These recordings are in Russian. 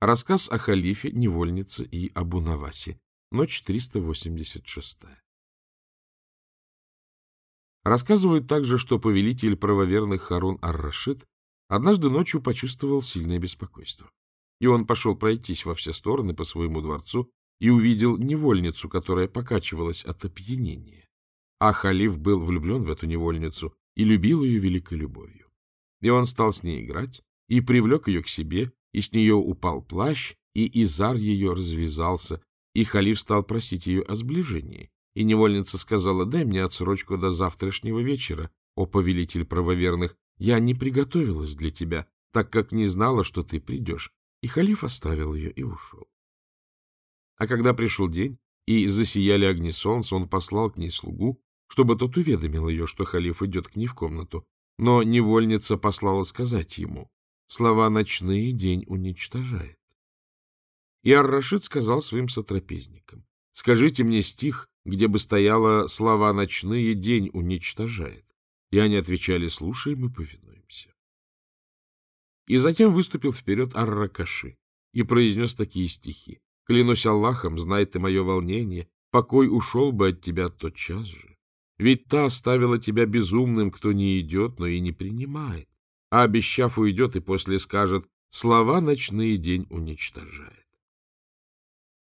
Рассказ о халифе, невольнице и Абу Навасе. Ночь 386. Рассказывают также, что повелитель правоверных Харун ар-Рашид однажды ночью почувствовал сильное беспокойство. И он пошел пройтись во все стороны по своему дворцу и увидел невольницу, которая покачивалась от опьянения. А халиф был влюблен в эту невольницу и любил ее великой любовью. И он стал с ней играть и привлек ее к себе, и с нее упал плащ, и изар ее развязался, и халиф стал просить ее о сближении. И невольница сказала, дай мне отсрочку до завтрашнего вечера, о повелитель правоверных, я не приготовилась для тебя, так как не знала, что ты придешь. И халиф оставил ее и ушел. А когда пришел день, и засияли огни солнца, он послал к ней слугу, чтобы тот уведомил ее, что халиф идет к ней в комнату. Но невольница послала сказать ему, Слова ночные день уничтожает. И Ар-Рашид сказал своим сотрапезникам, скажите мне стих, где бы стояло «слова ночные день уничтожает». И они отвечали «слушаем и повинуемся». И затем выступил вперед Ар-Ракаши и произнес такие стихи. «Клянусь Аллахом, знай ты мое волнение, покой ушел бы от тебя тотчас же. Ведь та оставила тебя безумным, кто не идет, но и не принимает а обещав уйдет и после скажет «слова ночные день уничтожает».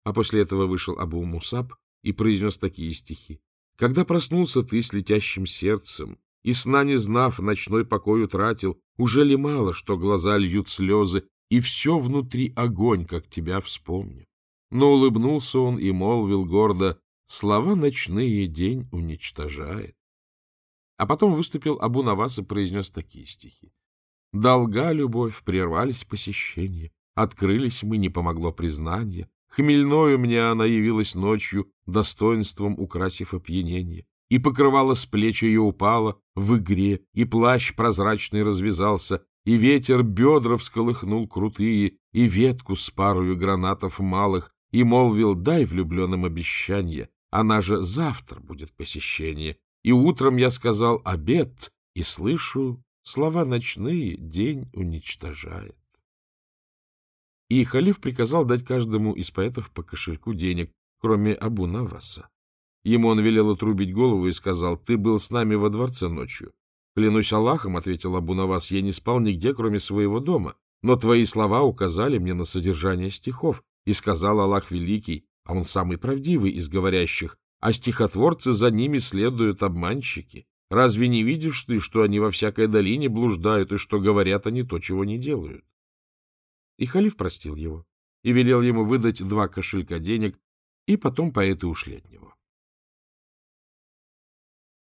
А после этого вышел Абу Мусаб и произнес такие стихи. «Когда проснулся ты с летящим сердцем, и сна не знав, ночной покой утратил, уже ли мало, что глаза льют слезы, и все внутри огонь, как тебя вспомню?» Но улыбнулся он и молвил гордо, «Слова ночные день уничтожает». А потом выступил Абу Навас и произнес такие стихи. Долга любовь, прервались посещения, Открылись мы, не помогло признание. Хмельною мне она явилась ночью, Достоинством украсив опьянение. И покрывало с плеч ее упало в игре, И плащ прозрачный развязался, И ветер бедра всколыхнул крутые, И ветку с парою гранатов малых, И молвил, дай влюбленным обещание, Она же завтра будет посещение. И утром я сказал обед, и слышу, Слова ночные день уничтожает. И халиф приказал дать каждому из поэтов по кошельку денег, кроме Абу Наваса. Ему он велел отрубить голову и сказал, «Ты был с нами во дворце ночью». «Клянусь Аллахом», — ответил Абу Навас, — «я не спал нигде, кроме своего дома, но твои слова указали мне на содержание стихов, и сказал Аллах Великий, а он самый правдивый из говорящих, а стихотворцы за ними следуют обманщики. Разве не видишь ты, что они во всякой долине блуждают, и что говорят они то, чего не делают? И халиф простил его и велел ему выдать два кошелька денег, и потом поэты ушли от него.